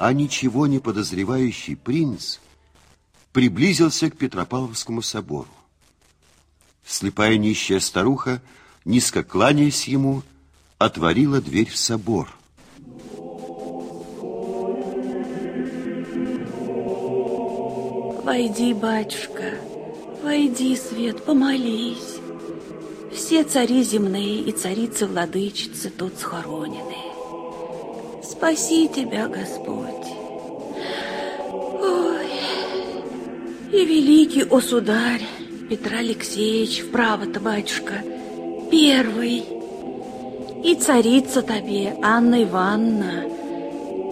а ничего не подозревающий принц приблизился к Петропавловскому собору. Слепая нищая старуха, низко кланяясь ему, отворила дверь в собор. Войди, батюшка, войди, свет, помолись. Все цари земные и царицы-владычицы тут схоронены. Спаси тебя, Господь. И великий осударь Петр Алексеевич, вправо-то, батюшка, первый. И царица тебе, Анна Ивановна,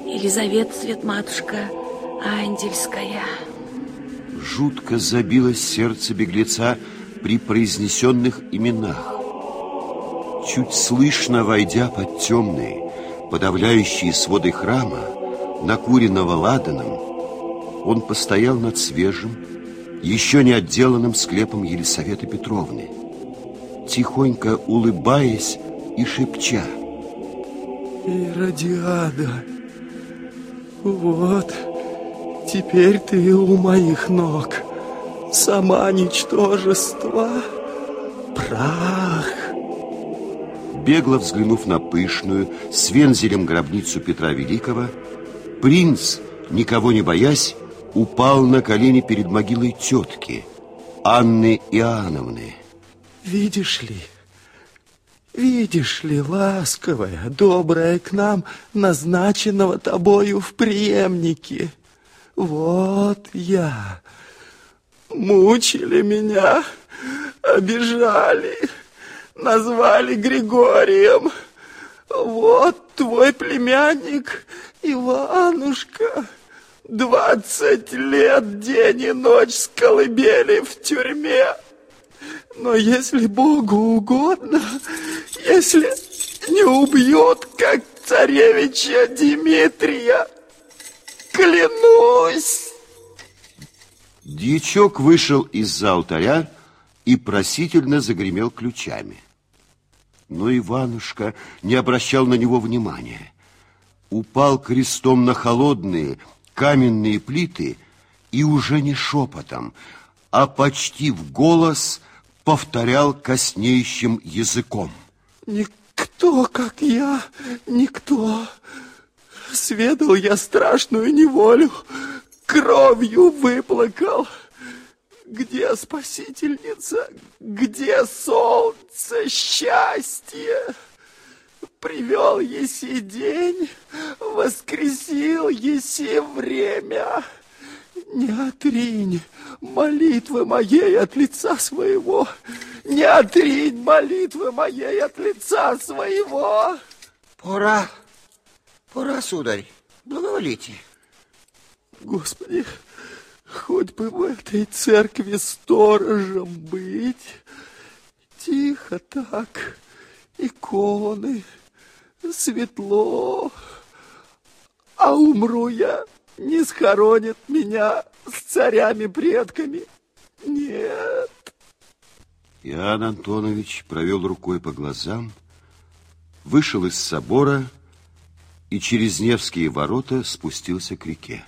Елизавета Светматушка Андельская. Жутко забилось сердце беглеца при произнесенных именах. Чуть слышно, войдя под темные, подавляющие своды храма, накуренного ладаном, он постоял над свежим, еще не отделанным склепом Елисаветы Петровны, тихонько улыбаясь и шепча. Иродиада, вот, теперь ты у моих ног. Сама ничтожество, прах. Бегло взглянув на пышную, с вензелем гробницу Петра Великого, принц, никого не боясь, упал на колени перед могилой тетки, Анны Иоанновны. Видишь ли, видишь ли, ласковая, добрая к нам, назначенного тобою в преемнике. Вот я. Мучили меня, обижали, назвали Григорием. Вот твой племянник Иванушка. Двадцать лет день и ночь с колыбели в тюрьме. Но если Богу угодно, если не убьют, как царевича Дмитрия, клянусь. Дьячок вышел из-за алтаря и просительно загремел ключами. Но Иванушка не обращал на него внимания. Упал крестом на холодные, каменные плиты и уже не шепотом, а почти в голос повторял коснеющим языком. Никто, как я, никто. Сведал я страшную неволю, кровью выплакал. Где спасительница? Где солнце счастья? Привел еси день, воскресил еси время. Не отринь молитвы моей от лица своего. Не отринь молитвы моей от лица своего. Пора, пора, сударь, благоволите. Господи, хоть бы в этой церкви сторожем быть. Тихо так, иконы, светло, а умру я, не схоронит меня с царями-предками. Нет. Иоанн Антонович провел рукой по глазам, вышел из собора и через Невские ворота спустился к реке.